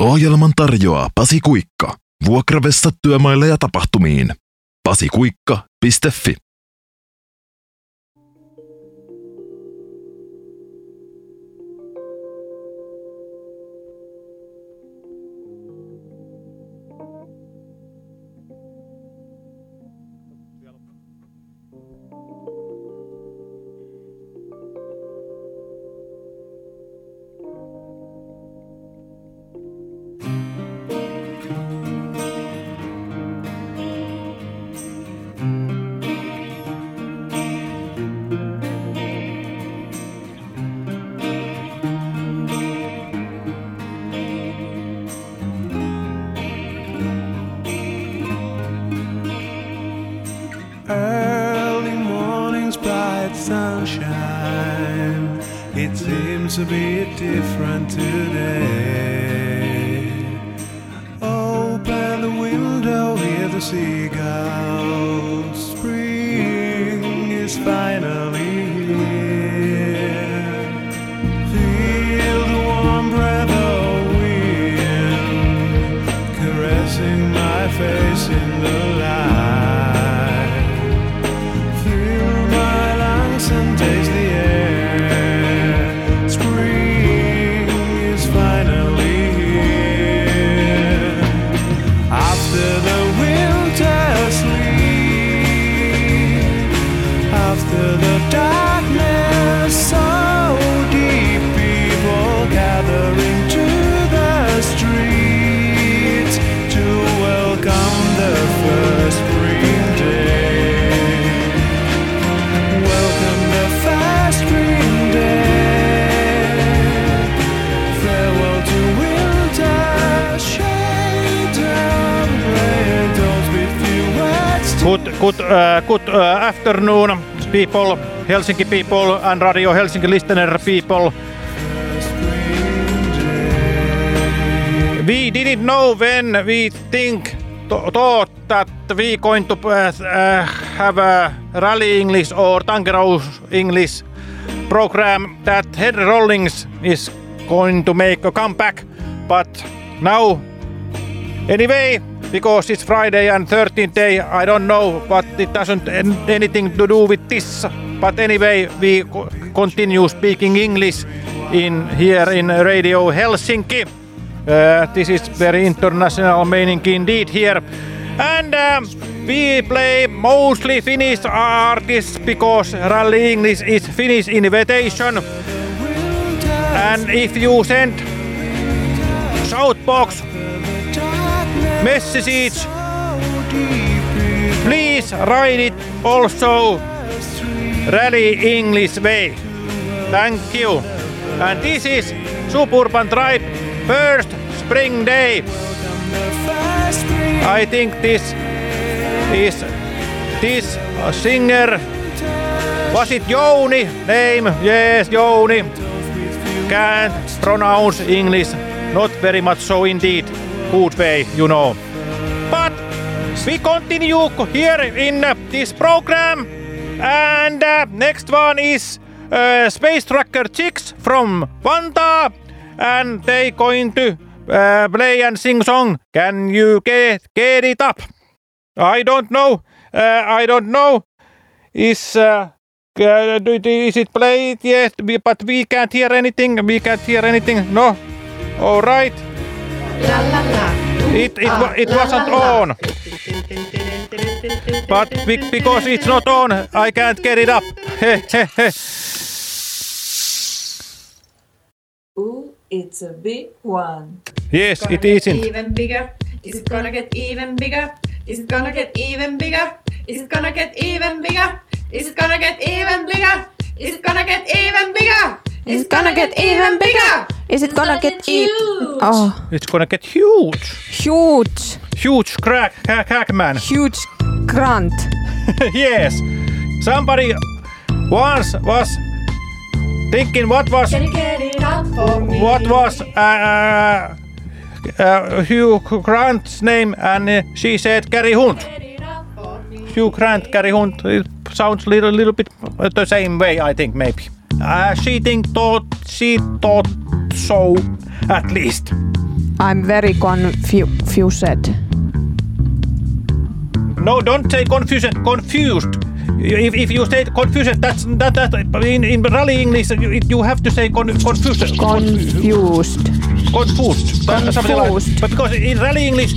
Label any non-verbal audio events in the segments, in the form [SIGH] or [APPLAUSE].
Ohjelman tarjoaa Pasi Kuikka. Vuokravessa työmaille ja tapahtumiin. pasikuikka.fi Good, uh, good uh, afternoon, people, Helsinki people and Radio Helsinki listener people. We didn't know when we think th- thought that we going to uh, uh, have a rally English or Tangerous English program that Henry Rollins is going to make a comeback, but now Anyway, because it's Friday and 13th day, I don't know, but it doesn't anything to do with this. But anyway, we co- continue speaking English in here in Radio Helsinki. Uh, this is very international meaning indeed here. And um, we play mostly Finnish artists because Rally English is Finnish invitation. And if you send Shoutbox messages. Please write it also Rally English way. Thank you. And this is Suburban Tribe first spring day. I think this is this singer was it Jouni name? Yes, Jouni. Can't pronounce English. Not very much so indeed. Good way, you know. But we continue here in uh, this program. And uh, next one is uh, Space Tracker Chicks from Vanta, And they going to uh, play and sing song. Can you get, get it up? I don't know. Uh, I don't know. Is uh, is it played yet? But we can't hear anything. We can't hear anything. No. All right. It it it wasn't on. But be- because it's not on, I can't get it up. [LAUGHS] Ooh, it's a big one. yes, it isn't. even bigger? Is it gonna get even bigger? Is it gonna get even bigger? Is it gonna get even bigger? Is it gonna get even bigger? Is it gonna get even bigger? Is it gonna get even bigger? Is it gonna get even? huge? Oh, It's gonna get huge. huge, Huge crack, crack, crack man. huge grunt. [LAUGHS] yes. Somebody once was thinking what was Can you get it up for me? what was uh, uh, Hugh Grant's name, and uh, she said Gary Hunt. Hugh Grant, Gary Hunt. It sounds little little bit the same way, I think maybe. Uh, she think thought she thought so, at least. I'm very confused. No, don't say confusion. Confused. If, if you say confusion, that's that that in, in rally English you, you have to say con, confusion. Confused. confused. That- something like- Confused. but because in rally English,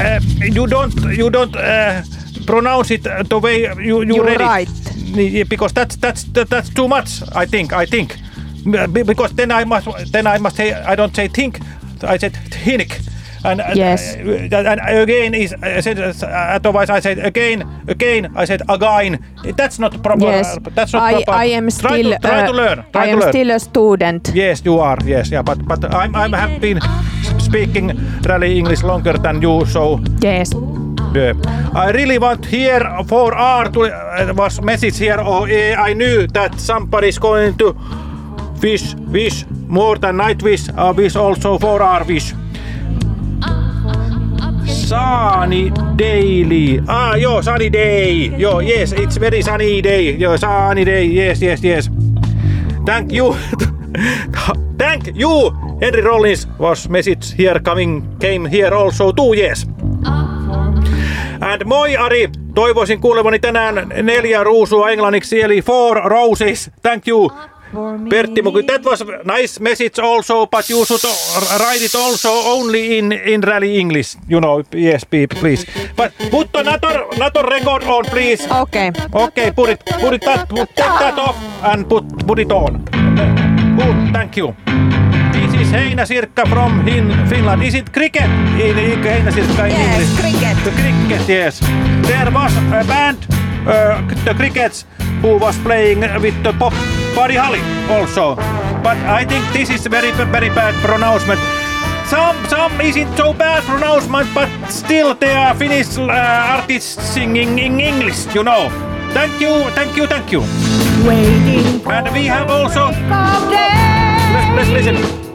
uh, you don't you don't uh, pronounce it the way you you You're read right. it. Yeah, Because that's that's that, that's too much. I think. I think. Be- Because then I must then I must say I don't say think. I said think. And, and, Yes. uh, and again is I said uh, otherwise I said again again I said again. That's not proper. Yes. That's not I, proper. I am try still to, try uh, to learn. Try I to am learn. still a student. Yes, you are. Yes, yeah, but but I'm I'm have been speaking rally English longer than you, so Yes. Yeah. I really want here for R to uh, was message here. Oh, eh, I knew that somebody is going to wish wish more than night wish. Uh, wish also for R wish. Sunny daily. Ah, yo, sunny day. Yo, yes, it's very sunny day. Yo, sunny day. Yes, yes, yes. Thank you. [LAUGHS] Thank you. Henry Rollins was message here coming came here also too, yes. And moi Ari, toivoisin kuulevani tänään neljä ruusua englanniksi, eli four roses. Thank you. Pertti Muki, that was nice message also, but you should write it also only in, in rally English, you know, yes, please. But put another, another record on, please. Okay. Okay, put it, put it that, put, take that off and put, put it on. Good, thank you. This is Heinäsirkka from in Finland. Is it cricket? In, in Heinäsirkka in Yes, English? cricket. The cricket, yes. There was a band, uh, the crickets, who was playing with the pop Buddy Holly also. But I think this is very, very bad pronouncement. Some, some isn't so bad pronouncement, but still they are Finnish uh, artists singing in English, you know. Thank you, thank you, thank you. And we have also. Let's, let's listen.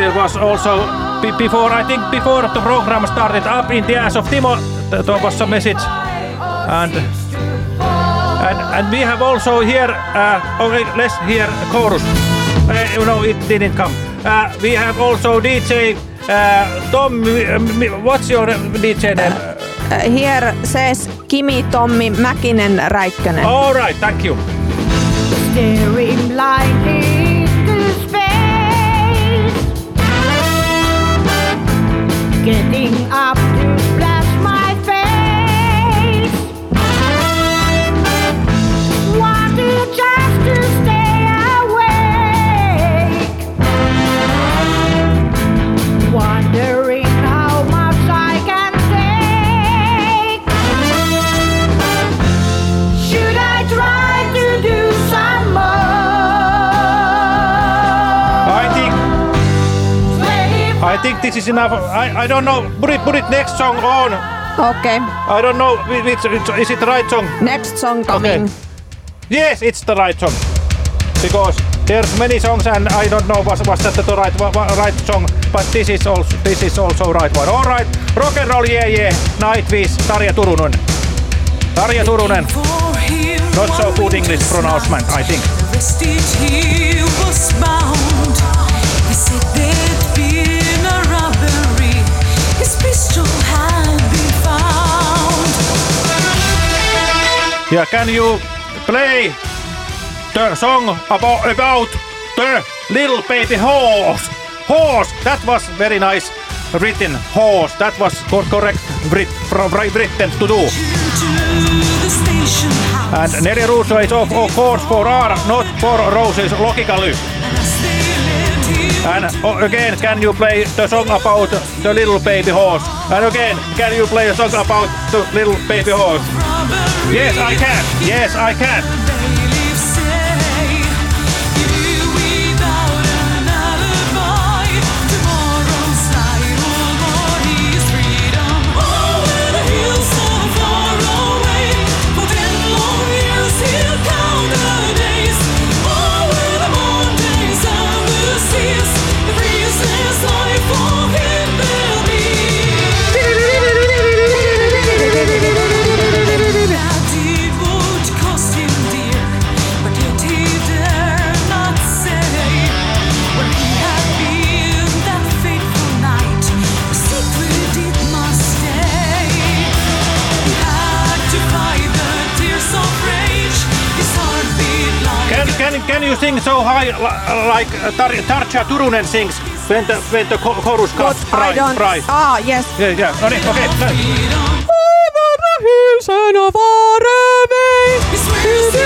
There was also be- before I think before the program started up in the ass of Timo th- there was a message. And and and we have also here uh, okay let's hear chorus. Uh, you know it didn't come. Uh, we have also DJ uh, Tom uh, what's your DJ name? Uh, here says Kimi Tommi Mäkinen Räikkönen. all right thank you. Staring blindly Getting up think this is enough I, I don't know put it put it next song on Okay. I don't know which, which is it the right song Next song coming. Yes, it's the right song. Because there's many songs and I don't know was, was that the right wa- wa- right song, but this is also this is also right one. All right, rock and roll, yeah, yeah. Night Wish, Tarja Turunen. Tarja Turunen, not so good English pronouncement, I think. Yeah, can you play the song about, about the little baby horse? Horse, that was very nice written. Horse, that was cor- correct Brit, from Brit- Britain to do. And Neri Russo is of, of course for R, not for roses, logically. And uh, again, can you play the song about the little baby horse? And again, can you play a song about the little baby horse? Yes, I can. Yes, I can. Can you sing so high li- like Tar Tarja Turunen sings when the, when the cho- chorus But comes I don't... fry. Ah, yes. Yeah, yeah. No niin, okei. Okay. Over the hills and far away.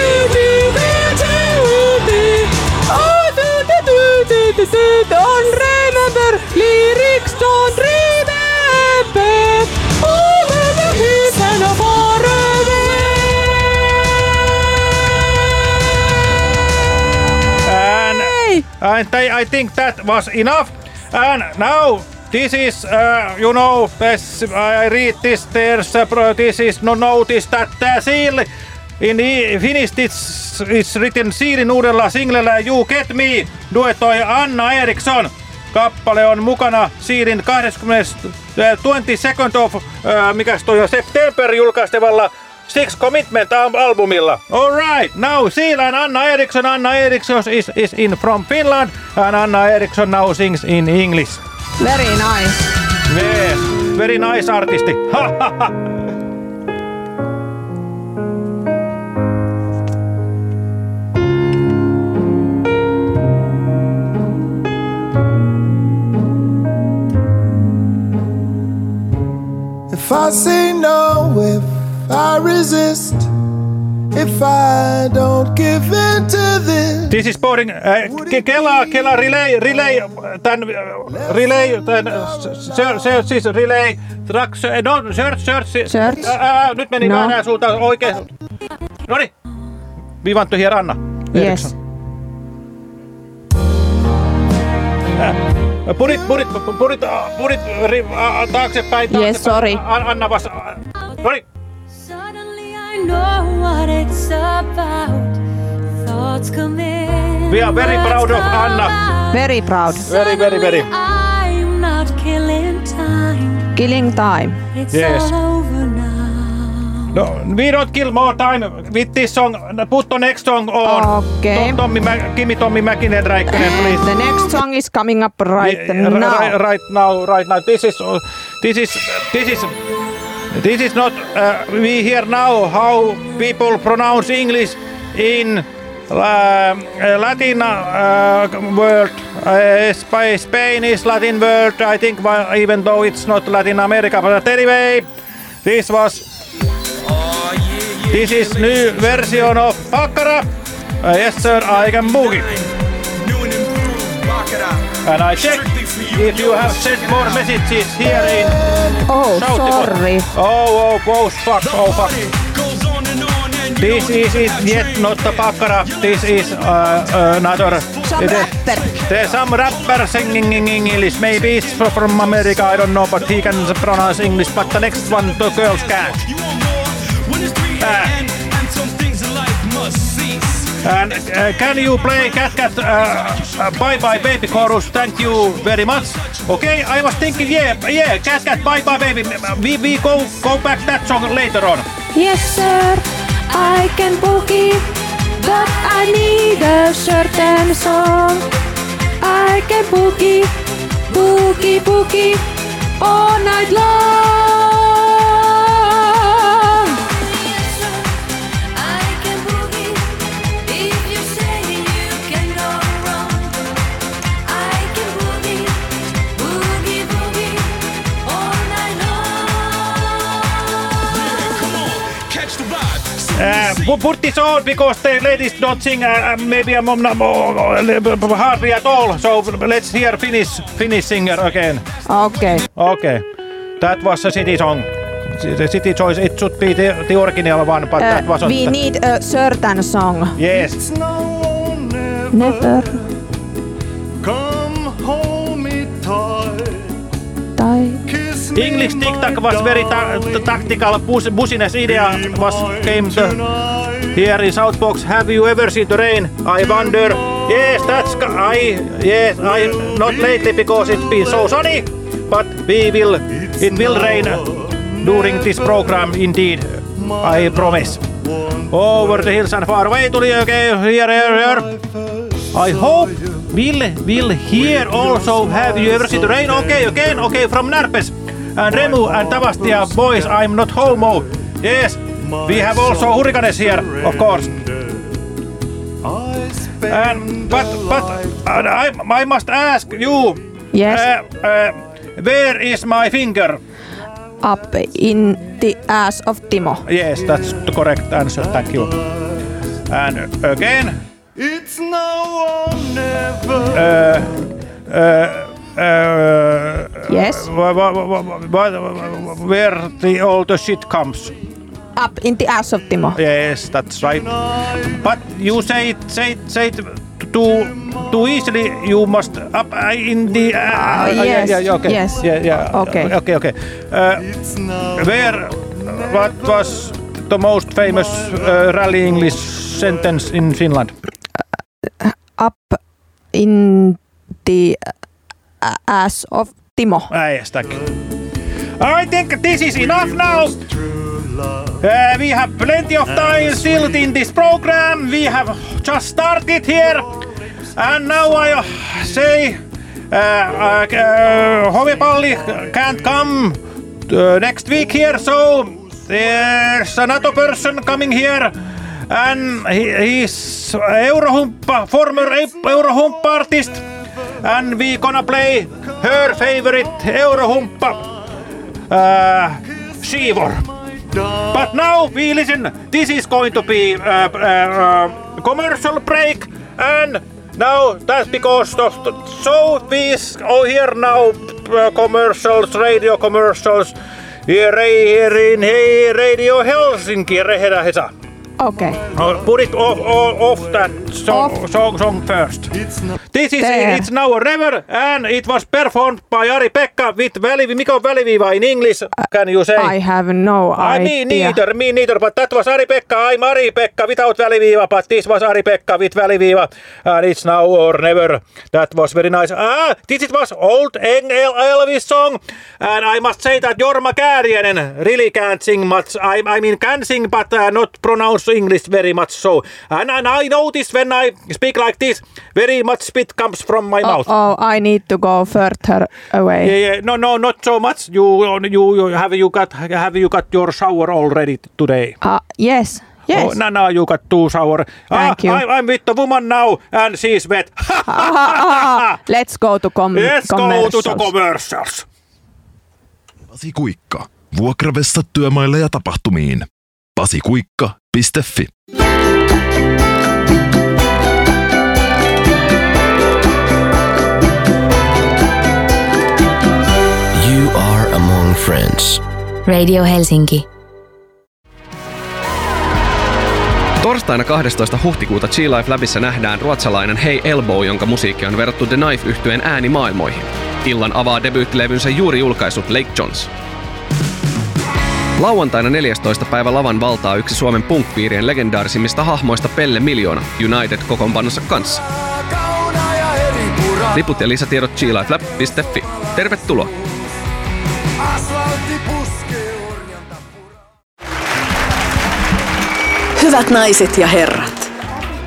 Don't remember lyrics, And I, I think that was enough. And now this is, uh, you know, this, I read this. There's uh, this is no notice that the seal in Finnish it's, it's written Siilin uudella singlellä You Get Me duetoi Anna Eriksson. Kappale on mukana Siilin 20. äh, 22nd of, uh, mikäs toi on, September julkaistevalla Six Commitment al- albumilla. Alright, now Seal and Anna Eriksson. Anna Eriksson is, is in from Finland and Anna Eriksson now sings in English. Very nice. Yes, very nice artisti. [LAUGHS] Ha, ha, ha. If I say no, if I resist, if I don't give in to this, This is boring. Äh, ke- Kela, Kela, relay, relay, tän, äh, relay, tän, search, search, siis relay, track, se- no, search, search. Search. Ää, nyt meni No. väärään suuntaan, oikein. Noniin. We want to hear Anna. Yes. Äh, Put it, put it, put it, uh, put it ri, uh, taaksepäin. Yes, taaksepäin. sorry. An- Anna vas... Noniin. Suddenly We are very proud of Anna. Very proud. Very, very, very. I'm not killing time. Killing time. It's Yes. all over now. No, we don't kill more time with this song. Put the next song on. Okay. Tom, Tommi, Mä- Kimi Tommi Mäkinen Räikkönen, please. The next song is coming up right Yeah, now. Right, right now, right now. This is, this is, this is, this is not. Uh, we hear now how people pronounce English in uh, Latin uh, world. Uh, Sp- Spain is Latin world. I think, even though it's not Latin America. But anyway, this was. This is new version of Pakara. Uh, yes, sir, I can boogie. And I check if you have sent more messages here in Oh, sorry. Oh, oh, oh, fuck, oh, fuck. This is it, yet not the Pakara. This is uh, another. Some it is- rapper. There's some rapper singing in English. Maybe it's fro- from America, I don't know, but he can pronounce English. But the next one, the girls can't. Ah. And uh, can you play Cat Cat uh, uh, Bye Bye Baby chorus? Thank you very much. Okay, I was thinking, yeah, yeah, Cat Cat Bye Bye Baby. We, we go go back that song later on. Yes, sir, I can boogie, but I need a certain song. I can boogie, boogie, boogie all night long. Uh, pu- put this on because the ladies don't sing uh, maybe a mom uh, hardly at all. So let's hear Finnish Finnish singer again. Okay. Okay, that was a city song. The city choice. It should be the, the original one, but Uh, that wasn't. we need a certain song. Yes. Never English TikTok was very ta- tactical. Bus- business idea was came to here in Southbox. Have you ever seen the rain? I wonder. Yes, that's I. Yes, I not lately because it's been so sunny. But we will. It will rain during this program. Indeed, I promise. Over the hills and far away tuli okay, here, here, here. I hope we'll, we'll hear also Have you ever seen the rain? Okay, again, okay, from Närpes. And Remu and Tavastia, boys, I'm not homo. Yes, we have also Hurricanes here, of course. And, but but uh, I, I must ask you, Yes. uh, uh, where is my finger? Up in the ass of Timo. Yes, that's the correct answer. Thank you. And again, It's now or never. uh, uh, uh, Yes. wha- where the all the shit comes. Up in the ass of Timo. Yes, that's right. But you say it, say it, say it too too easily. You must up uh, in the. Uh, uh, yes, yeah, yeah, okay. yes. Yeah, yeah. Okay. Okay, okay. Uh, where? What was the most famous uh, rally English sentence in Finland? Up in the uh, ass of Timo. You. I think this is enough now. Uh, we have plenty of time still in this program. We have just started here. And now I uh, say uh, uh, uh, Hovipalli can't come uh, next week here, so there's another person coming here. And he, he's Eurohumpa, former Eurohumpa artist. And we gonna play her favorite Eurohumpa, uh, Shivor. But now we listen. This is going to be uh, uh, uh, commercial break, and now that's because of the so we oh here now uh, commercials, radio commercials. Here, here in hey, Radio Helsinki, Rehera Hesa. Okay. Uh, put it off, off, off that song, Off. song, song first. This is There. it's now a river, and it was performed by Ari Pekka with Välivi, Mikä on Väliviiva in English? Can you say? I have no I me idea. neither, me neither, but that was Ari Pekka. I'm Ari Pekka without väliviiva, but this was Ari Pekka with väliviiva, and it's now or never. That was very nice. Ah, this it was old Elvis song, and I must say that Jorma Kääriäinen really can't sing much. I, I mean, can sing, but uh, not pronounce English very much so. And, and I notice when I speak like this, very much spit comes from my Oh, mouth. oh, I need to go further away. Yeah, yeah. No, no, not so much. You, you, you have you got have you got your shower already today? Uh, yes. Yes. Oh, now, now you got two shower. Thank ah, you. I, I'm with the woman now, and she's wet. Ah, [LAUGHS] [LAUGHS] let's go to com- Let's go to the commercials. commercials. Pasi Kuikka. Vuokravessa työmaille ja tapahtumiin. pasikuikka.fi You are among friends. Radio Helsinki. Torstaina 12. huhtikuuta G Life Labissa nähdään ruotsalainen Hey Elbow, jonka musiikki on verrattu The knife yhtyeen äänimaailmoihin. Illan avaa debyyttilevynsä juuri julkaisut Lake Jones. Lauantaina 14. päivä lavan valtaa yksi Suomen punk-piirien legendaarisimmista hahmoista Pelle Miljoona United kokoonpanossa kanssa. Liput ja lisätiedot glifelab.fi. Tervetuloa! Hyvät naiset ja herrat,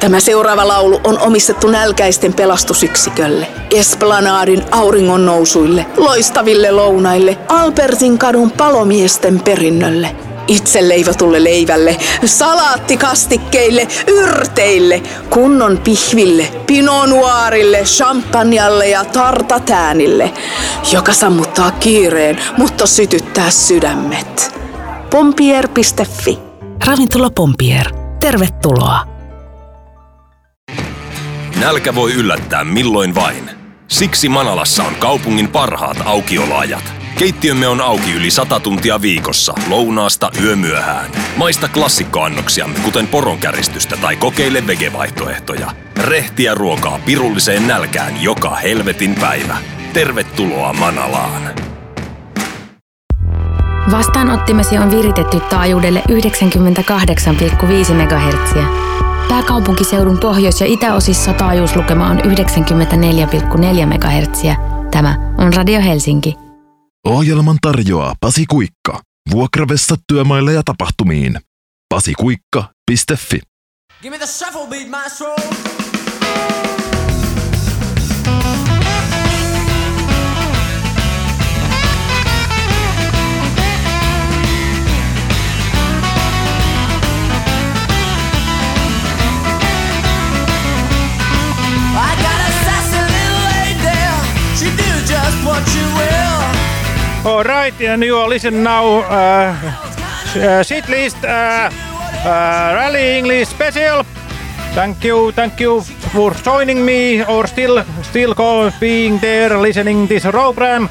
tämä seuraava laulu on omistettu nälkäisten pelastusyksikölle, Esplanadin auringon nousuille, loistaville lounaille, Albertin kadun palomiesten perinnölle, itse leivotulle leivälle, salaattikastikkeille, yrteille, kunnon pihville, pinonuarille, champanjalle ja tartatäänille, joka sammuttaa kiireen, mutta sytyttää sydämet. Pompier.fi Ravintola Pompier. Tervetuloa. Nälkä voi yllättää milloin vain. Siksi Manalassa on kaupungin parhaat aukioloajat. Keittiömme on auki yli 100 tuntia viikossa, lounaasta yömyöhään. Maista klassikkoannoksiamme, kuten poronkäristystä tai kokeile vegevaihtoehtoja. Rehtiä ruokaa pirulliseen nälkään joka helvetin päivä. Tervetuloa Manalaan. Vastaanottimesi on viritetty taajuudelle 98,5 MHz. Pääkaupunkiseudun pohjois- ja itäosissa taajuuslukema on 94,4 MHz. Tämä on Radio Helsinki. Ohjelman tarjoaa Pasi Kuikka. Vuokravessa työmaille ja tapahtumiin. pasikuikka.fi Give me the shuffle beat, maestro. All Alright, and you are listening now uh, uh, sit list uh, uh, rally English special. Thank you, thank you for joining me or still still being there listening this program.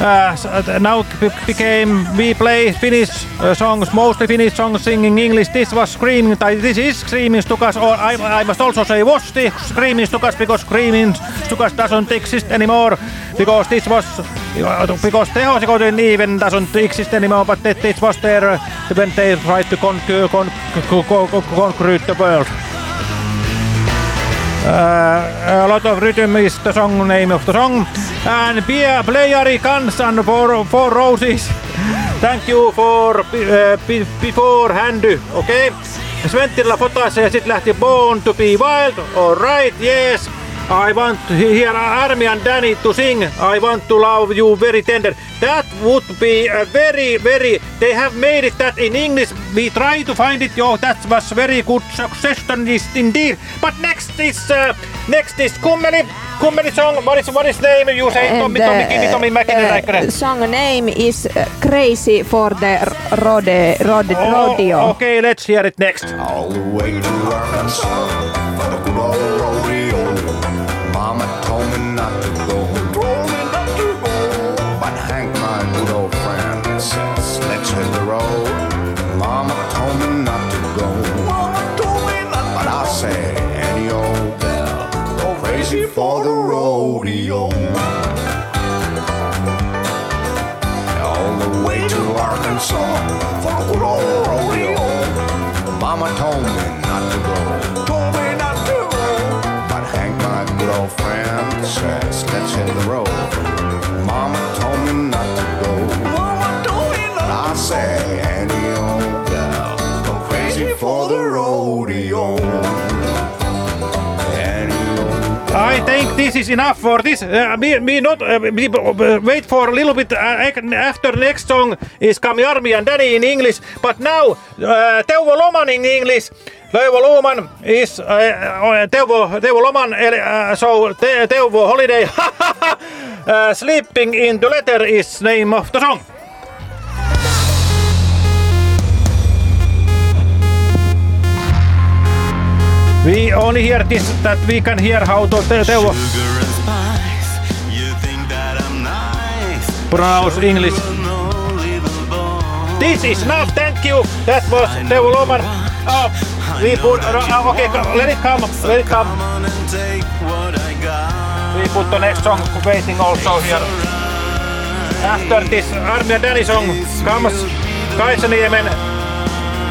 Uh, now became we play Finnish uh, songs, mostly Finnish songs singing English. This was screaming, this is screaming Stukas, or I, I must also say was screaming Stukas because screaming Stukas doesn't exist anymore because this was because Tehosekotin even doesn't exist anymore, but this was there when they tried to conquer con, con, con, con, conquer the world. Uh, a lot of rhythm is the song name of the song. And Pia Playari Kansan for four roses. Thank you for uh, be- beforehand, okay? Sventillä fotassa ja sit lähti Born to be Wild. Alright, yes. I want to hear Army and Danny to sing. I want to love you very tender. That would be a very, very. They have made it that in English. We try to find it. Yo, that was very good suggestion indeed. But next is uh, next is Kummeli. Kummeli song. What is what is name? You say Tommy, Tommy, Kimi, Tommy, Mäkinen, Räikkönen. song name is uh, Crazy for the rode, rode, Oh, rodeo. okay, let's hear it next. All the way to Arkansas this is enough for this. Uh, me, me not uh, me, uh, wait for a little bit. Uh, after next song is Kami Armi and Danny in English. But now uh, Teuvo Loman in English. Teuvo Loman is uh, uh, Teuvo Teuvo Loman. so Te, Teuvo Holiday. [LAUGHS] Sleeping in the letter is name of the song. We only hear this that we can hear how to Te, Teuvo pronounce English. This is now, thank you. That was Teuvo Loman. Oh, we put, uh, okay, let it come, let it come. We put the next song waiting also here. After this Army and Danny song comes Kaisaniemen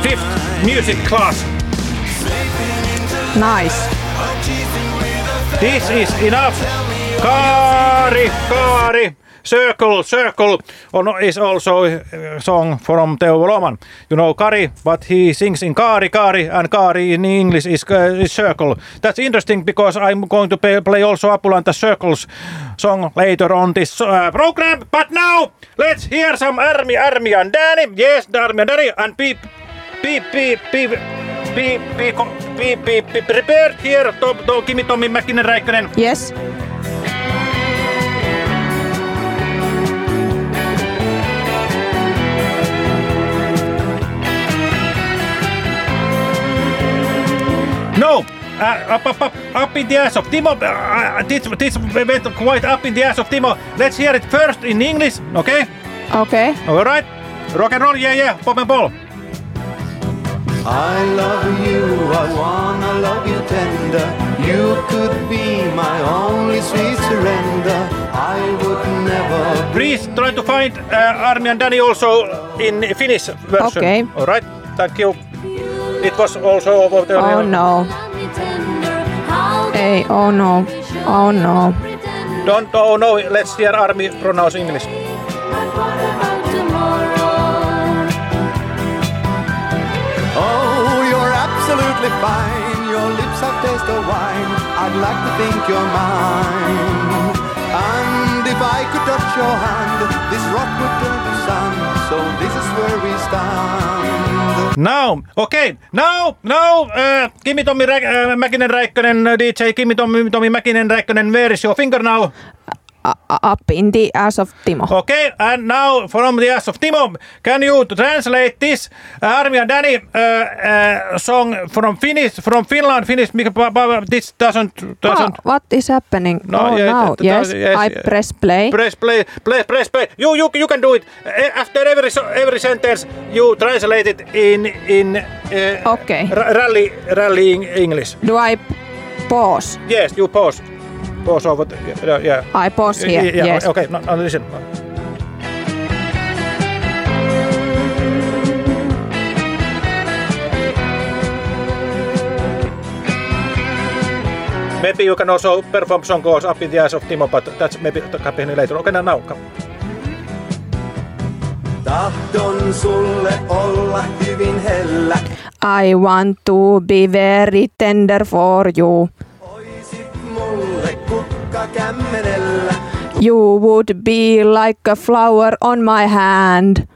fifth music class. Nice. This is enough. Kari, Kari. Circle, Circle on, is also a song from Teuvo Loman. You know Kari, but he sings in Kari, Kari, and Kari in English is, uh, is Circle. That's interesting because I'm going to play, play also Apulanta Circles song later on this uh, program. But now, let's hear some Army, Army and Danny. Yes, Army and Danny, and be, be, be, be, be, be, be, be, be prepared here, to, to, Kimi, Tommi, Mäkinen, Räikkönen. Yes. No! Uh, up, up, up, up in the ass of Timo. Uh, uh, this, this went quite up in the ass of Timo. Let's hear it first in English, okay? Okay. All right. Rock and roll, yeah, yeah. Pop and ball. I love you, I wanna love you tender. You could be my only sweet surrender. I would never Please try to find uh, Army and Danny also in Finnish version. Okay. All right. Thank you. It was also over the Oh no. Ei, oh no. Oh no. Don't oh no. Let's hear Army pronounce English. Absolutely fine. Your lips have taste of wine. I'd like to think you're mine. And if I could touch your hand, this rock would turn to sand. So this is where we stand. Now, okay, now, now, uh, Kimi Tommi Rä- uh, Mäkinen Räikkönen, uh, DJ Kimi Tommi, Tommi Mäkinen Räikkönen, where is your finger now? Up in the ass of Timo. Okay, and now from the ass of Timo, can you translate this Armi and Danny uh, uh, song from Finnish, from Finland, Finnish? This doesn't doesn't. Oh, what is happening? No, oh, yeah, now, yes, yes, I press play. Press play, play, press play. You, you, you can do it. After every every sentence, you translate it in in uh, Okay. ra- rally rally in English. Do I pause? Yes, you pause. Pause over. The, yeah, yeah. I pause here, Yeah, yeah, yes. Okay, no, no, listen. Maybe you can also perform song calls up in the eyes of Timo, but that's maybe happening later. Okay, now, now come. Tahdon sulle olla hyvin hellä. I want to be very tender for you. Mulle kukka kämmenellä. You would be like a flower on my hand.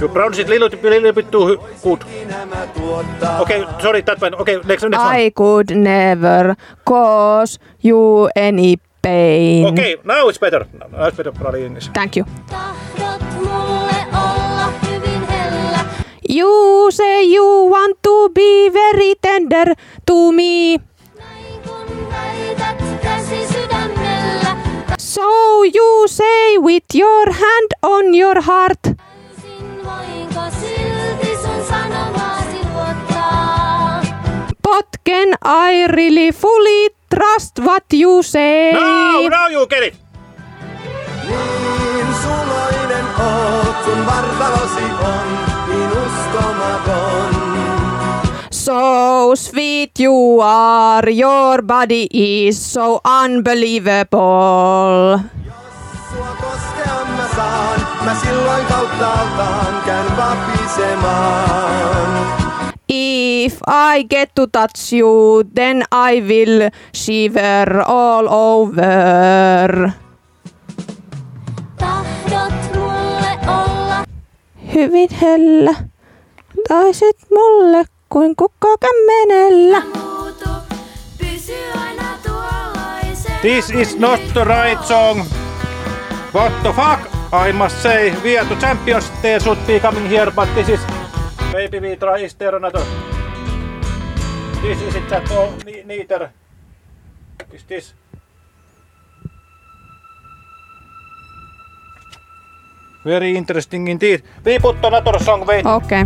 You pronounce it little, little bit too good. Okay, sorry, that one. Okay, next, next one. I could never cause you any pain. Okay, now it's better. Now it's better probably in English. Thank you. You say you want to be very tender to me. Väität käsi sydämellä. So you say with your hand on your heart. But can I really fully trust what you say? Now, now you get it. Niin suloinen oot, sun vartalosi on niin uskomaton. So sweet you are, your body is so unbelievable. Sua koskean mä saan, mä silloin kauttaaltaan käyn vapisemaan. If I get to touch you, then I will shiver all over. Tahdot mulle olla Hyvin hellä, taisit mulle kuin kukka kämmenellä. This is not the right song. What the fuck? I must say, we are the champions. They should be coming here, but this is... Maybe we try, is there another... This is it that all, ne- neither... Is this... Very interesting indeed. We put another song, wait. Okay,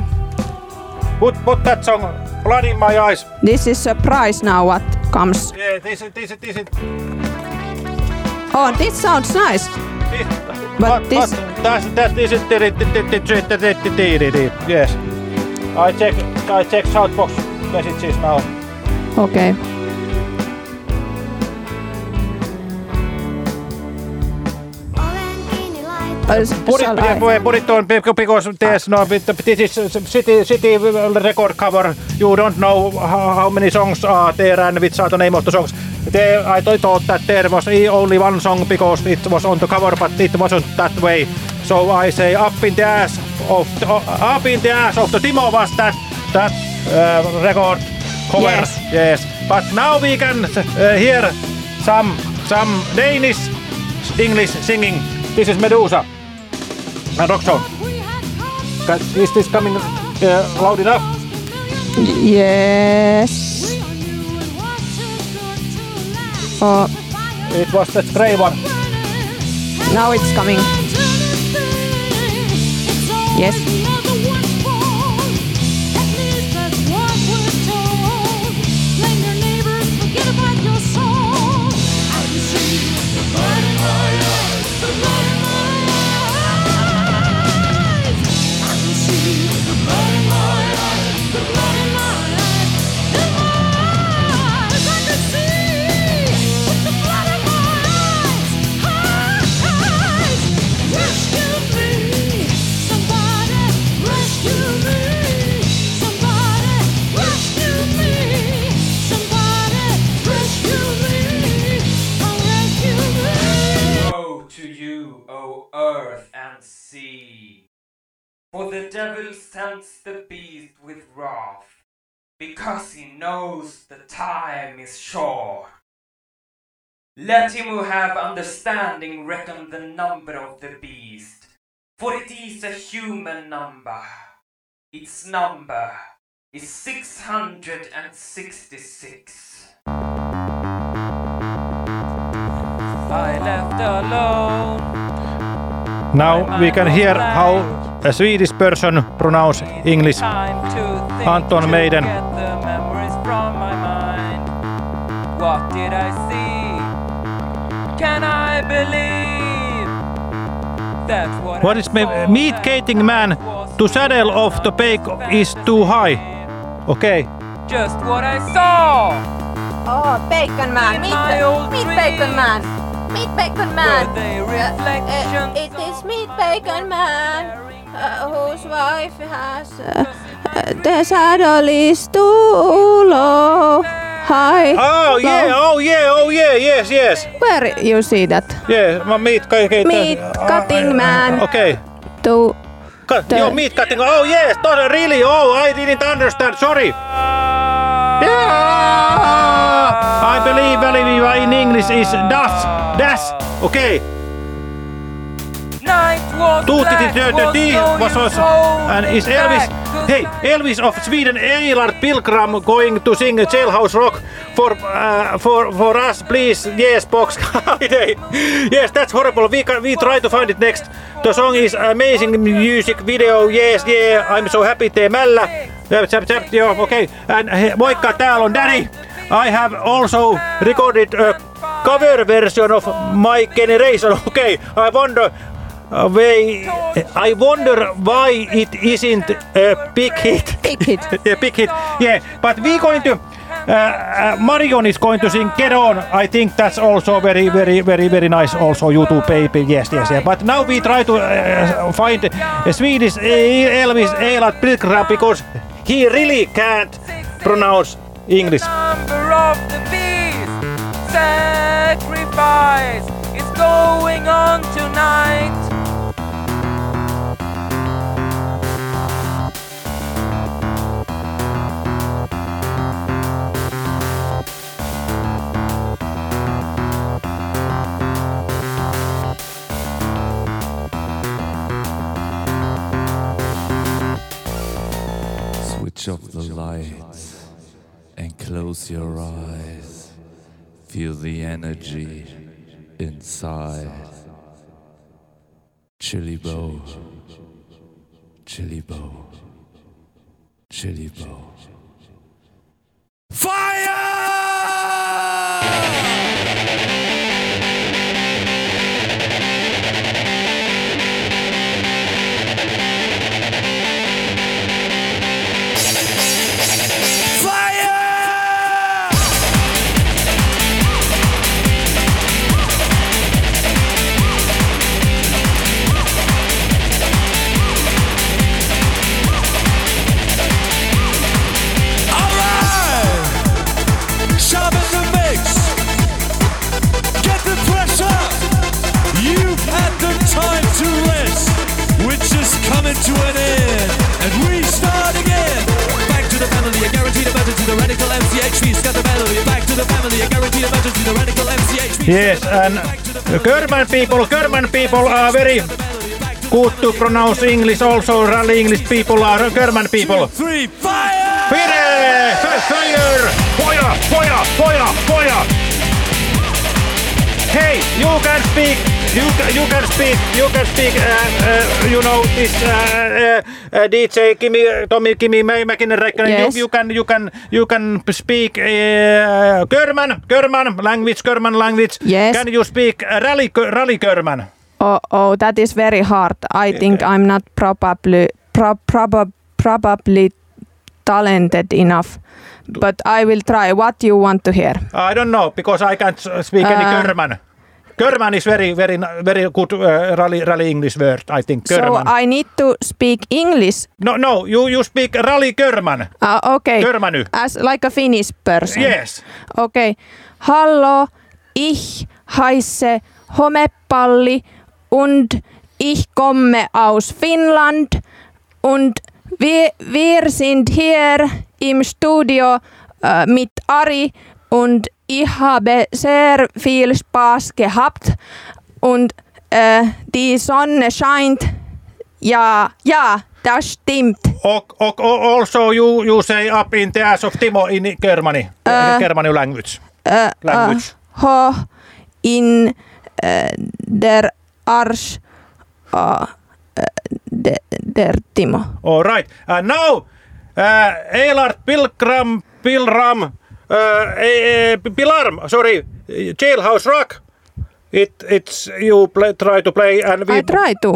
But, but that song, Blood in My Eyes. This is surprise now what comes. Yeah, this, this, this, this. Oh, this sounds nice. This, but, but this... But, that, that isn't... Yes. I check, I check soundbox messages now. Okay. Put it, Shall I? yeah, put it on bec- because there's no this is city city record cover. You don't know how, many songs are there and which are the name of the songs. There, I thought that there was only one song because it was on the cover, but it wasn't that way. So I say up in the ass of the, uh, up in the ass of the Timo was that that uh, record cover. Yes. yes. But now we can uh, hear some some Danish English singing. This is Medusa rock. Can- Is this coming uh, loud enough? Yes. Oh, It was that grey one. now it's coming. Yes. Devil sends the beast with wrath, because he knows the time is short. Let him who have understanding reckon the number of the beast, for it is a human number. Its number is 666. I left alone. Now we can hear how a Swedish person pronounce English. Anton to Meiden. What did I see? Can I believe that what, What is me- meat gating man to saddle off the pig is too high? Okay. just what I saw? Oh, Bacon Man, meat, meat Bacon Man, meat Bacon Man. Uh, uh, it is meat Bacon Man, uh, whose wife has the saddle is too low. Hi. Oh yeah, oh yeah, oh yeah, yes, yes. Where you see that? Yeah, my meat gating. Meat cutting man. Okay. To Cut, your meat cutting. Oh yes, totally, really. Oh, I didn't understand. Sorry. Yeah. I believe, believe in English is das, das. Okay. Tuutti the the was also, and is Elvis. Hey, Elvis of Sweden, Eilard Pilgrim going to sing Jailhouse Rock for uh, for for us, please. Yes, box [LAUGHS] yes, that's horrible. We can, we try to find it next. The song is amazing music video. Yes, yeah, I'm so happy teemällä. Jep, jep, Joo, okay. And moikka, täällä on Danny. I have also recorded a cover version of My Generation. [LAUGHS] Okay, I wonder uh, why, I wonder why it isn't a big hit. Big hit. [LAUGHS] a big hit. Yeah, but we going to. Uh, uh, Marion is going to sing "Get On." I think that's also very, very, very, very nice. Also, YouTube baby. Yes, yes, yeah. But now we try to uh, find a Swedish Elvis Eilert Pilgrim because he really can't pronounce English. number of the beast. Sacrifice is going on tonight. Close your eyes. Feel the energy inside. Chili bow, chili bow, chili bow. Sharpen coming to an end. And we start again. Back to the family, a guaranteed emergency. The radical MCHV, scat the melody. Back to the family, a guaranteed emergency. The radical MCHV. Yes, and German people, German people are very good to pronounce English. Also, rally English people are German people. Two, Three, fire! Fire! Fire! Fire! Fire! Fire! Fire! Hey, you can speak. You you can speak. You can speak. Uh, uh, you know this uh, uh, uh, DJ Kimi, Tommy Kimi Mä- Mäkinen Räikkönen. Yes. You, you can you can you can speak uh, German German language German language. Yes. Can you speak uh, rally rally German? Oh, oh, that is very hard. I think I'm not probably pro- prob- probably talented enough, but I will try. What you want to hear? I don't know because I can't uh, speak any Uh, German. German is very very very good uh, rally rally English word. I think German. So I need to speak English. No, no, you, you speak rally German. Uh, okay. Germany. As like a Finnish person. Yes. Okay. Hallo, ich heiße Homepalli und ich komme aus Finnland und wir, wir sind hier im Studio äh, mit Ari und ich habe sehr viel Spaß gehabt und äh, die Sonne scheint. Ja, ja, das stimmt. Och, och also you, you say up in the ass of Timo in Germany. Äh. Germany language. Äh, Language. hoch in äh, der Arsch äh, äh, der, Timo. All right. And now, uh, Eilart Pilgram, Pilram, uh, eh, eh, Pilarm, sorry, Jailhouse Rock. It, it's you play, try to play and we I try to.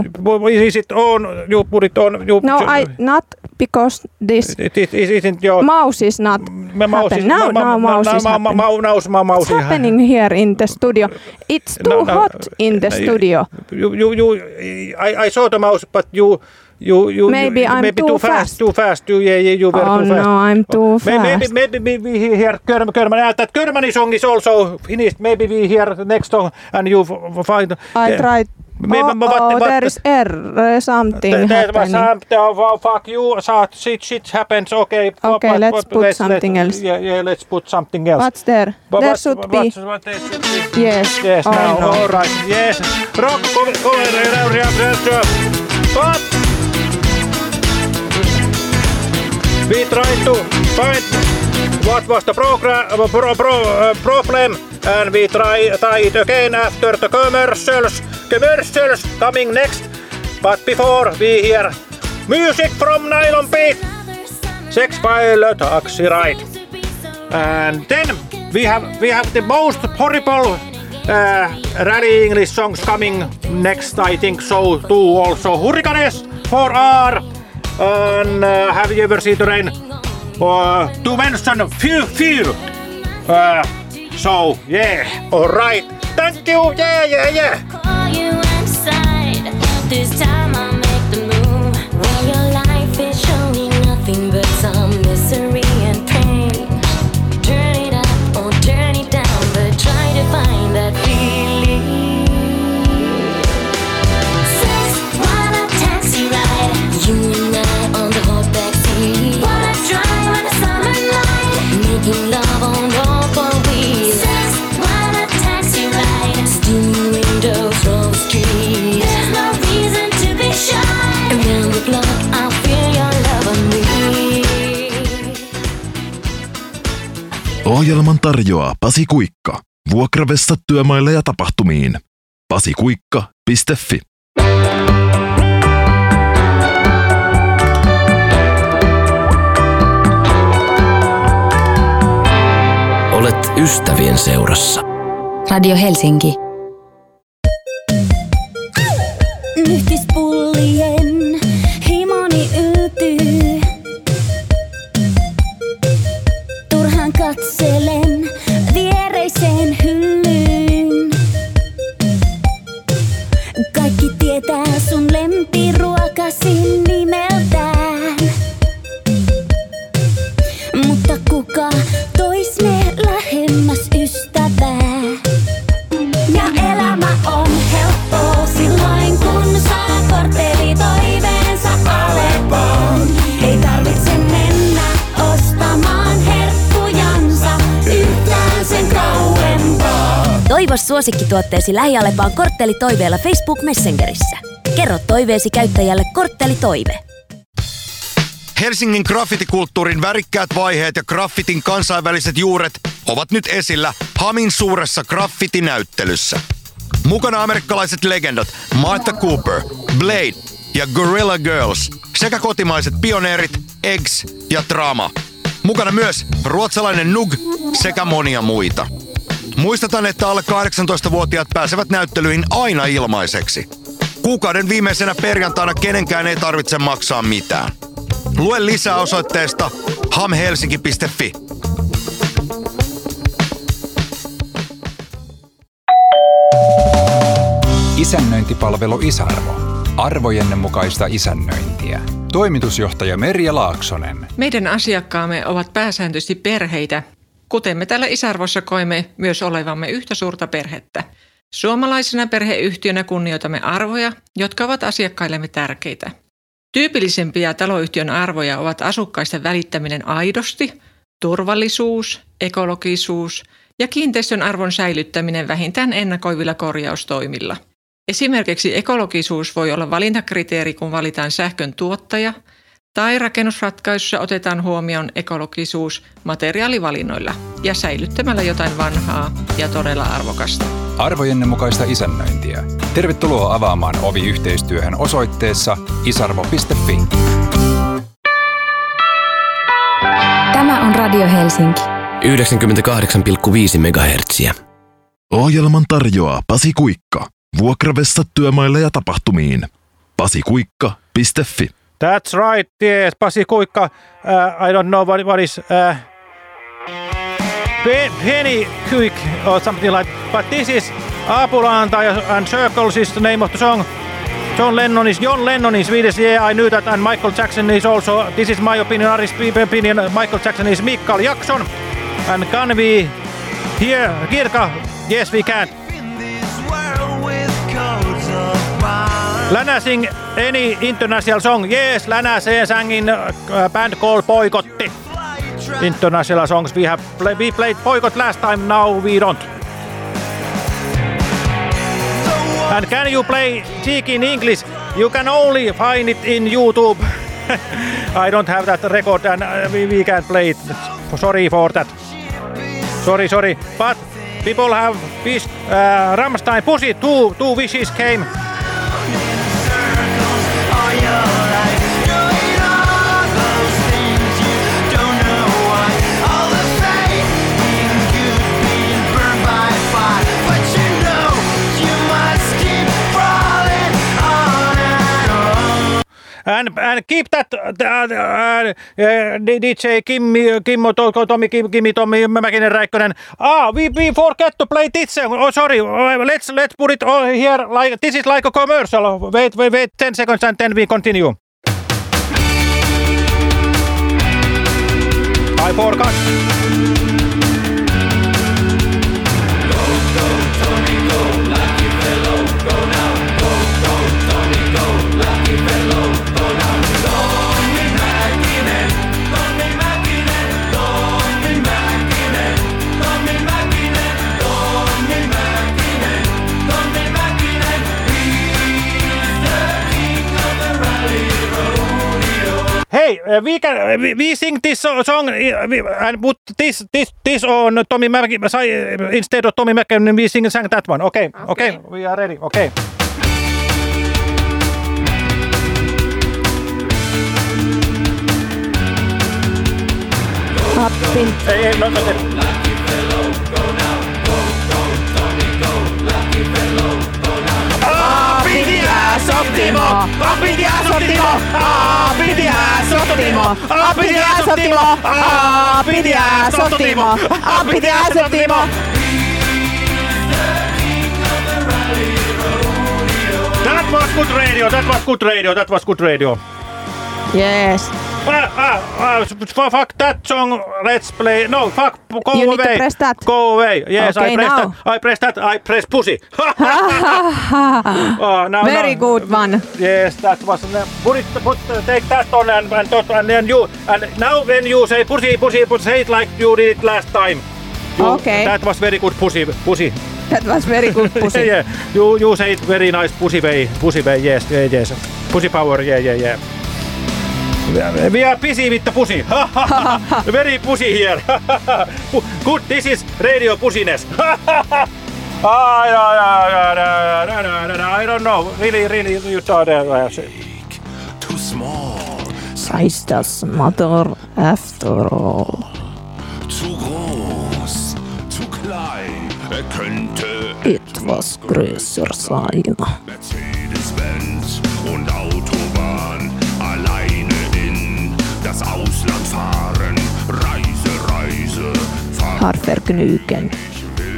Is it on? You put it on. You No, I not because this It, it, it isn't your mouse is not mouse is- happen. Now, ma- now ma- mouse ma- is ma- happen. ma- mouse- ma- mouse is- happening here in the studio? It's too No, no, hot in the uh, studio. You, you, you, I, I saw the mouse, but you, you, you, Maybe you, I'm maybe too too fast. fast. Too fast. You, yeah, yeah, you were Oh too fast. no, I'm too May- Maybe, fast. maybe, maybe we hear Kerm, Kerman. Uh, that Kermani song is also finished. Maybe we hear next song and you find. I uh, tried. maybe- Oh, but- oh, but- there is error, something Th- was happening. something. Oh, fuck you. So, shit, shit happens. Okay. Okay, but- let's but put let's- something let's- else. Yeah, yeah. Let's put something else. What's there? But there what- should what- be. what there should be. Yes. Yes, oh, now, no. all right, yes. Rock, go, go, around, around, around, But we tried to find what was the program, pro, pro, uh, problem, and we try, try it again after the commercials. Commercials coming next, but before we hear music from Nylon Beat, Sex Pilot, Taxi Ride. And then we have we have the most horrible uh, rally English songs coming next. I think so too. Also Hurricanes for R. en uh, hafið ég verið síður einn og þú mennst hann fjú fjú so yeah alright thank you yeah yeah yeah. Ohjelman tarjoaa Pasi Kuikka. Vuokravessa työmaille ja tapahtumiin. pasikuikka.fi Olet ystävien seurassa. Radio Helsinki. Suosikkituotteesi lähialepaan kortteli toiveella Facebook Messengerissä. Kerro toiveesi käyttäjälle kortteli toive. Helsingin graffitikulttuurin värikkäät vaiheet ja graffitin kansainväliset juuret ovat nyt esillä Hamin suuressa graffitinäyttelyssä. Mukana amerikkalaiset legendat Martha Cooper, Blade ja Gorilla Girls sekä kotimaiset pioneerit Eggs ja Drama. Mukana myös ruotsalainen Nug sekä monia muita. Muistetaan, että alle 18-vuotiaat pääsevät näyttelyihin aina ilmaiseksi. Kuukauden viimeisenä perjantaina kenenkään ei tarvitse maksaa mitään. Lue lisää osoitteesta hamhelsinki.fi. Isännöintipalvelu Isarvo. Arvojenne mukaista isännöintiä. Toimitusjohtaja Merja Laaksonen. Meidän asiakkaamme ovat pääsääntöisesti perheitä, kuten me täällä Isarvossa koemme myös olevamme yhtä suurta perhettä. Suomalaisena perheyhtiönä kunnioitamme arvoja, jotka ovat asiakkaillemme tärkeitä. Tyypillisempiä taloyhtiön arvoja ovat asukkaista välittäminen aidosti, turvallisuus, ekologisuus ja kiinteistön arvon säilyttäminen vähintään ennakoivilla korjaustoimilla. Esimerkiksi ekologisuus voi olla valintakriteeri, kun valitaan sähkön tuottaja, tai rakennusratkaisussa otetaan huomioon ekologisuus materiaalivalinnoilla ja säilyttämällä jotain vanhaa ja todella arvokasta. Arvojenne mukaista isännöintiä. Tervetuloa avaamaan ovi yhteistyöhön osoitteessa isarvo.fi. Tämä on Radio Helsinki. 98,5 MHz. Ohjelman tarjoaa Pasi Kuikka. Vuokravessa työmaille ja tapahtumiin. pasikuikka.fi That's right, yes, Pasi Kuikka. Uh, I don't know what, what is uh, Pe- Penny Quick or something like But this is Apulanta and Circles is the name of the song. John Lennon is John Lennon is Swedish. Yeah, I knew that. And Michael Jackson is also. This is my opinion. Aris opinion. Michael Jackson is Mikael Jackson. And can we hear Kirka? Yes, we can. Lana sing any international song? Yes, Lana sang in a band called Boycotti. International songs. We have play, we played Boycott last time. Now we don't. And can you play Cheek in English? You can only find it in YouTube. [LAUGHS] I don't have that record and uh, we, we can't play it. Sorry for that. Sorry, sorry. But people have wished uh, Rammstein Pussy. Two, two wishes came. And, and keep that uh, uh, DJ Kimmi, Kimmo, to, Tomi, Kim, Kimi, Tommi, Mäkinen, Räikkönen. Ah, we, we forget to play this. Oh, sorry. Let's let's put it here. Like this is like a commercial. Wait, wait, wait. Ten seconds and then we continue. I forgot. Hey, uh, we can uh, we, we sing this so- song uh, we, and put this this this on Tommy uh, instead of Tommy McKinnon. We sing sang that one. Okay, okay, we are ready. Okay. Appin. Ei, ei, no, no, no. Timo! Ass of Timo! Ass of Timo! Ass of Timo! Of Timo! That was good radio. That was good radio. That was good radio. Yes. Ah, ah, ah, fuck that song. Let's play. No, fuck. Go You need to away. press that. Go away. Yes, Okay, I press now. that. I press that. I press pussy. [LAUGHS] [LAUGHS] Oh, now, Very now. good one. Yes, that was. Put it. Put. Take that on and and, that, and then you. And now when you say pussy, pussy, pussy, say it like you did it last time. You, Okay. That was very good pussy. Pussy. That was very good [LAUGHS] pussy. yeah, yeah. You you say it very nice pussy way. Pussy way. Yes, yeah, yes. Pussy power. Yeah, yeah, yeah. We are busy with the pussy. Very pussy here. Good, this is radio pussiness. I, don't know. Really, really, you thought uh, Too small, Size does matter after all. zu groß, zu klein. Er könnte It was größer sein. Mercedes-Benz und Autobahn Har.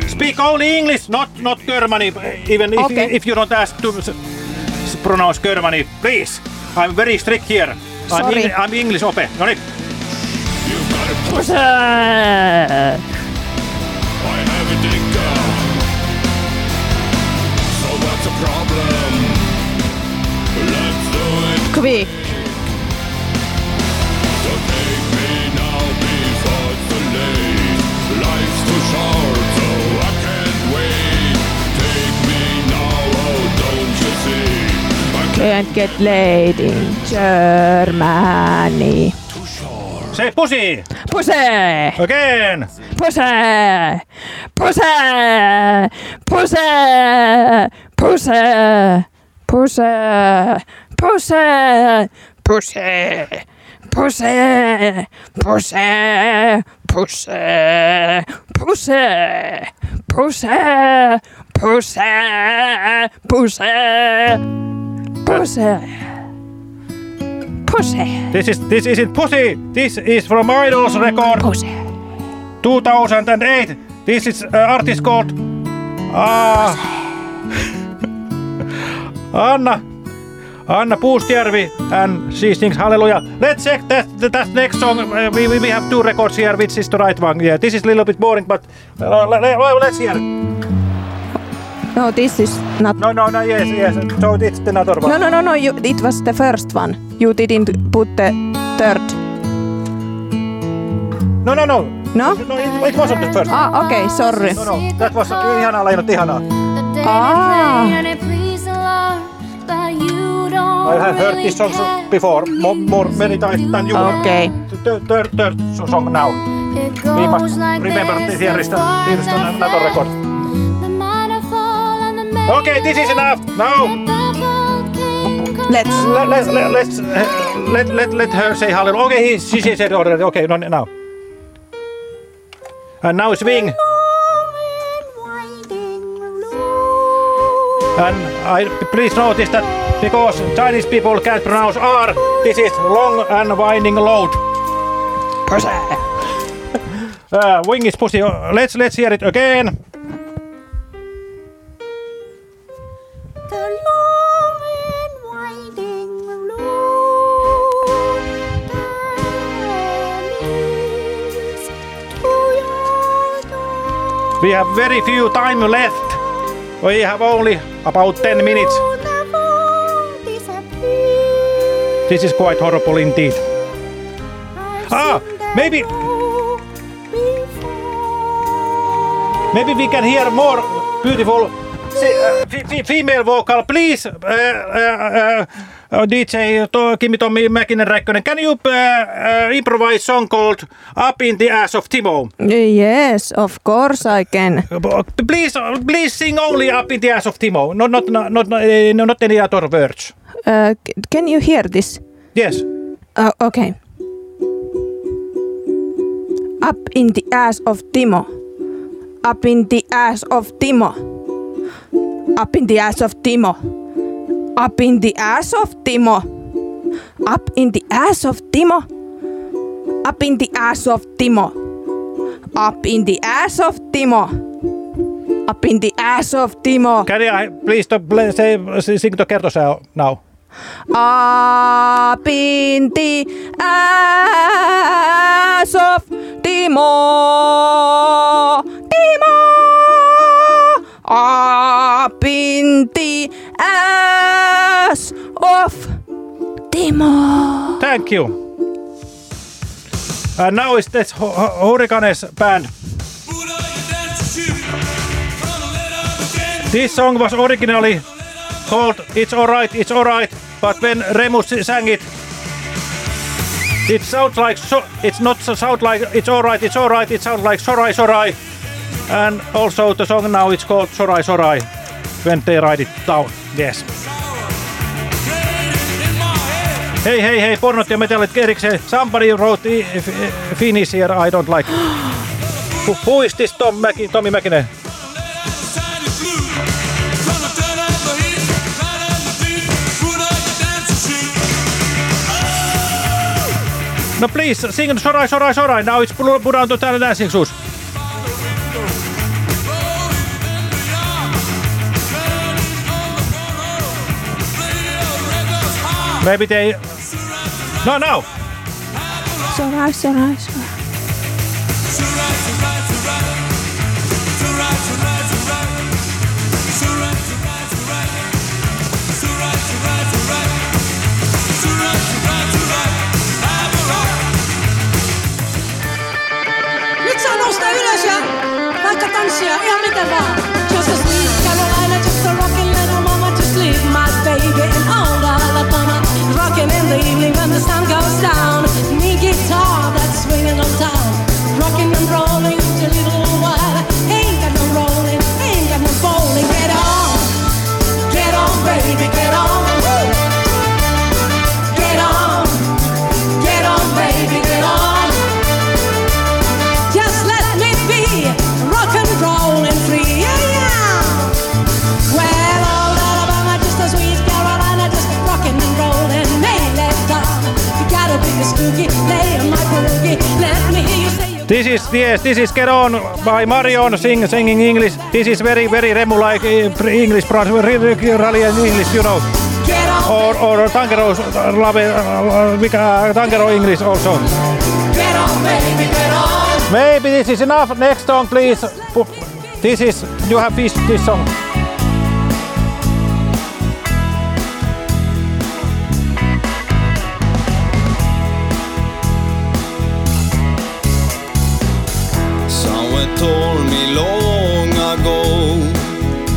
Speak only English, not not Germany. Even if, Okay. if you don't ask to pronounce Germany, please. I'm very strict here. I'm, Sorry. Eng- I'm English ope. No niin. Pussy! And get laid in Germany. Say pussy. Pussy! Again. Pussy! Pussy! Pussy! Pussy! Pussy! Pussy! Pussy! Pussy! Pussy! Pussy! Pussy! Pussy! Pussy! Pussy! Pussy! Pussy! This is this isn't pussy. This is from Idols record. Pussy. 2008. This is uh, artist called uh, [LAUGHS] Anna Anna Puustjärvi and she sings Hallelujah. Let's check that that next song. Uh, we, we we have two records here, which is the right one. Yeah, this is a little bit boring, but uh, let, us hear. it. No, this is not. No, no, no. Yes, yes. So it's the another one. No, no, no, no. You, it was the first one. You didn't put the third. No, no, no. No? No, it, it wasn't the first. Ah, okay, sorry. No, no. That was ihanaa, Leinot, ihanaa. Ah. I have heard this song before, more, more many times than you. Okay. Third, third, third song now. We must remember this here is the, here is the another record. Okay, this is enough. Now. Let's let let let let's, uh, let, let let her say hallelujah. Okay, he, she, she said already. Okay, no, now. And now swing. And I please notice that because Chinese people can't pronounce R, this is long and winding load. Pussy. uh, wing is pussy. Let's let's hear it again. We have very few time left. We have only about 10 minutes. This is quite horrible indeed. Ah, maybe... Maybe we can hear more beautiful uh, female vocal. Please, uh, uh, uh, DJ to- Kimi Tommi Mäkinen Räikkönen, can you uh, uh, improvise song called Up in the Ass of Timo? Yes, of course I can. Please, uh, please sing only Up in the Ass of Timo, not, not, not, not, uh, not any other words. Uh, can you hear this? Yes. Uh, okay. Up in the ass of Timo. Up in the ass of Timo. Up in the ass of Timo. Up in the ass of Timo. Up in the ass of Timo. Up in the ass of Timo. Up in the ass of Timo. Up in the ass of Timo. Can I please stop, say, sing the kertosäe now? Up in the ass of Timo. Timo. Up in the ass of Timo. Thank you. And now is this Hu- Hu- Hurricanes band. This song was originally called It's Alright, It's Alright, but when Remus sang it, it sounds like so, it's not so sound like It's Alright, It's Alright, it sounds like Sorai Sorai. And also the song now it's called Sorai Sorai when they write it down. Yes. Hei hei hei, pornot ja metallit erikseen. Somebody wrote Finnish here, I don't like. Who, is this Tom Mäki, Tommi Mäkinen? No please, sing Sorai Sorai Sorai. Now it's put on to dancing shoes. Maybe they... No, no! Sorai, sorai, sorai. Nyt saa nousta ylös ja vaikka tanssia ihan miten vaan. Rocking in the evening when the sun goes down. This is yes, this is Get On by Marion sing, singing English. This is very very remu like uh, English, rally and English, you know. Or or Tangero lave, uh, mikä Tangero English also. get on, baby, get on. Maybe this is enough. Next song, please. This is you have this song.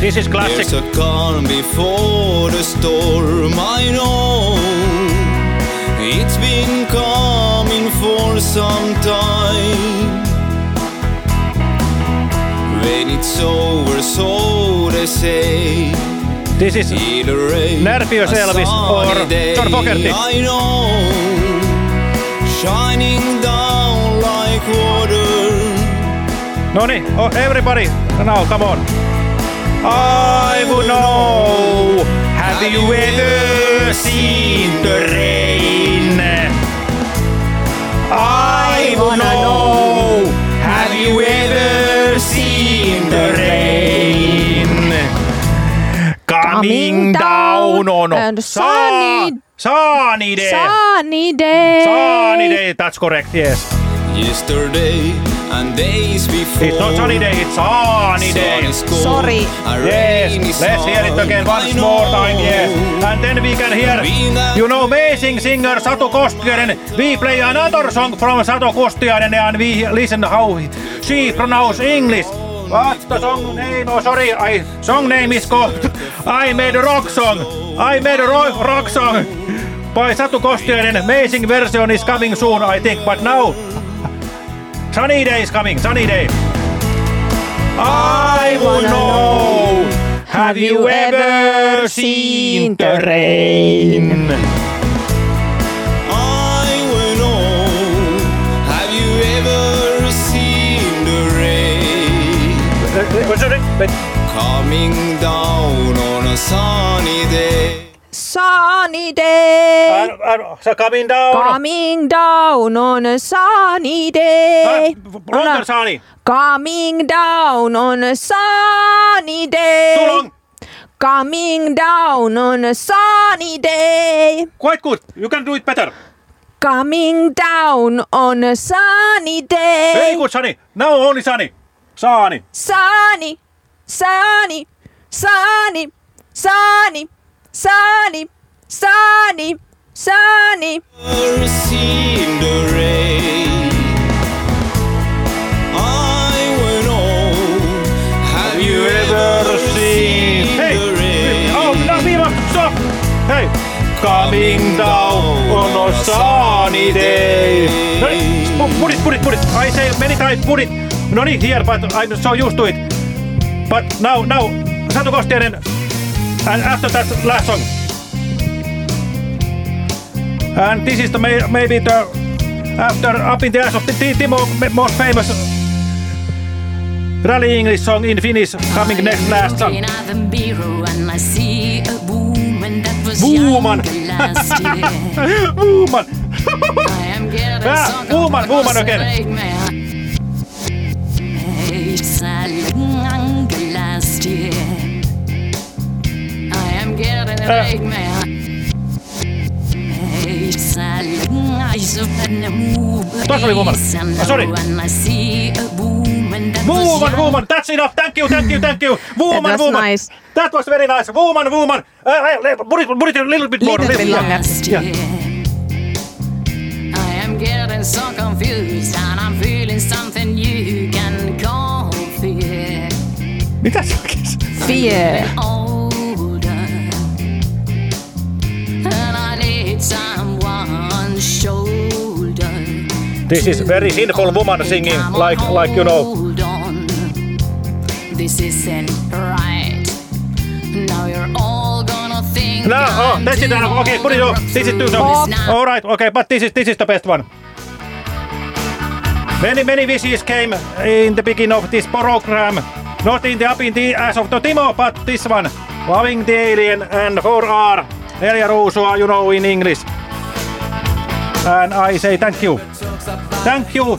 This is classic. There's a calm before the storm I know. It's been coming for some time. When it's over so they say This is Nervious Elvis or John Fogerty. I know. Shining down like water No niin, oh, everybody, now come on. I would know. Have you ever seen the rain? I wanna know. Have you ever seen the rain? Coming down on and Sa- sunny- sunny day. Sunny day. Sunny day, that's correct, yes. Yesterday and days before. It's not sunny day, it's sunny day. Sorry. Yes, let's hear it again once more time, yes. And then we can hear, you know, amazing singer Satu Kostiainen. We play another song from Satu Kostiainen and we listen how she pronounce English. What's the song name? Oh, sorry, I song name is called [LAUGHS] I Made a Rock Song. I Made a ro- Rock Song by Satu Kostiainen. Amazing version is coming soon, I think, but now Sunny day is coming, sunny day. I wanna know, have you ever seen the rain? I will know. Have you ever seen the rain uh, uh, coming down on a sunny day? Sunny day. So coming down. Coming down on a sunny day. Longer sunny. Coming down on a sunny day. Too long. Coming down on a sunny day. Quite good. You can do it better. Coming down on a sunny day. Very good, sunny. Now only sunny. Sunny. Sunny, sunny, sunny, sunny, sunny, sunny, sunny. Ever seen the rain? I will know. Have you ever seen Hey, the rain? oh, no, coming down on a sunny day. Put it, put it, put it. I say many times, put it. No niin, here, but I'm so used to it. But now, now, Satu Kostiainen, and after that last song. And this is the may, maybe the after up in the ass of the Timo most famous rally English song in Finnish coming next last song. Looking at the mirror and I [LAUGHS] [LAUGHS] Tuossa oli woman. Ah, sorry. Woman Woman, that's enough. Thank you, thank you, thank you. Woman, That was woman. nice. That was very nice. Woman, woman. Uh, uh, put, it, put it a little bit more. Little bit longer. Yeah. I am getting so confused and I'm feeling something you can call fear. Mitä se oikein? Fear. This is very sinful woman singing like like you know. This isn't right. Now you're all gonna think. No, oh, that's it. Okay, put it on. This is too not. All right, okay, but this is this is the best one. Many many wishes came in the beginning of this program. Not in the up in the ass of the Timo, but this one. Loving the alien and for R. Elia Ruusua, you know in English. And I say thank you. Thank you.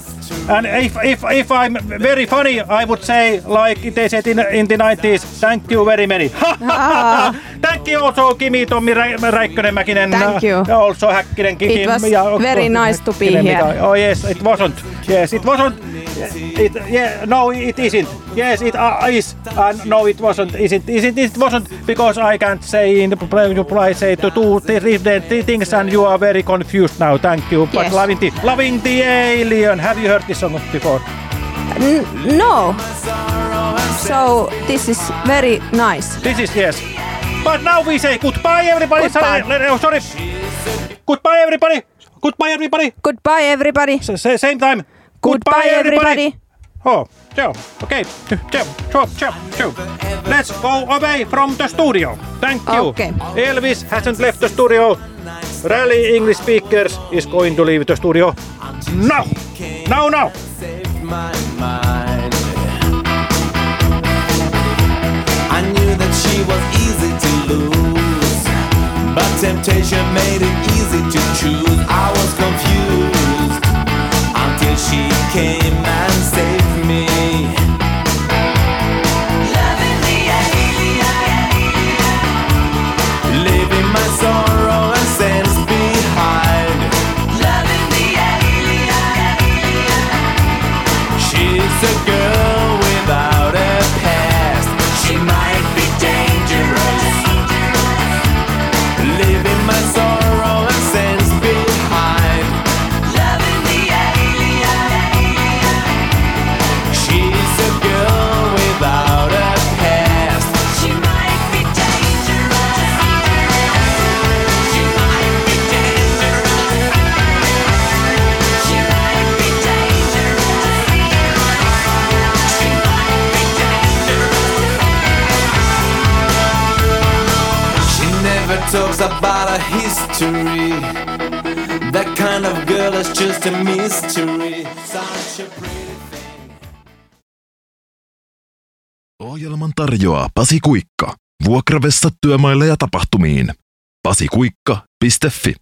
And if, if, if I'm very funny, I would say, like they said in, in the 90s, thank you very many. [LAUGHS] thank you also Kimi, Tommi, Rä- Räikkönen, Mäkinen. Thank you. uh, Also Häkkinen, Kimi. It was ja- very nice to be here. Mika. Oh yes, it wasn't. Yes, it wasn't. It, yeah, no, it isn't. Yes, it uh, is. And no, it wasn't. Isn't. Isn't. It wasn't because I can't say in the play. You play say to do different things, and you are very confused now. Thank you. But Yes. loving the loving the alien. Have you heard this song before? N- no. So this is very nice. This is yes. But now we say goodbye, everybody. Goodbye. Sorry, sorry. Goodbye, everybody. Goodbye, everybody. Goodbye, everybody. S- same time. Goodbye, everybody. Oh, so okay. So, so, so, so. Let's go away from the studio. Thank you. Okay. Elvis hasn't left the studio. Rally English speakers is going to leave the studio. No. No, no. I knew that she was easy to lose, but temptation made it easy to choose. I was confused until she came and saved history. That kind of girl is just a mystery. Such a pretty Ohjelman tarjoaa Pasi Kuikka. Vuokravessa työmaille ja tapahtumiin. pasikuikka.fi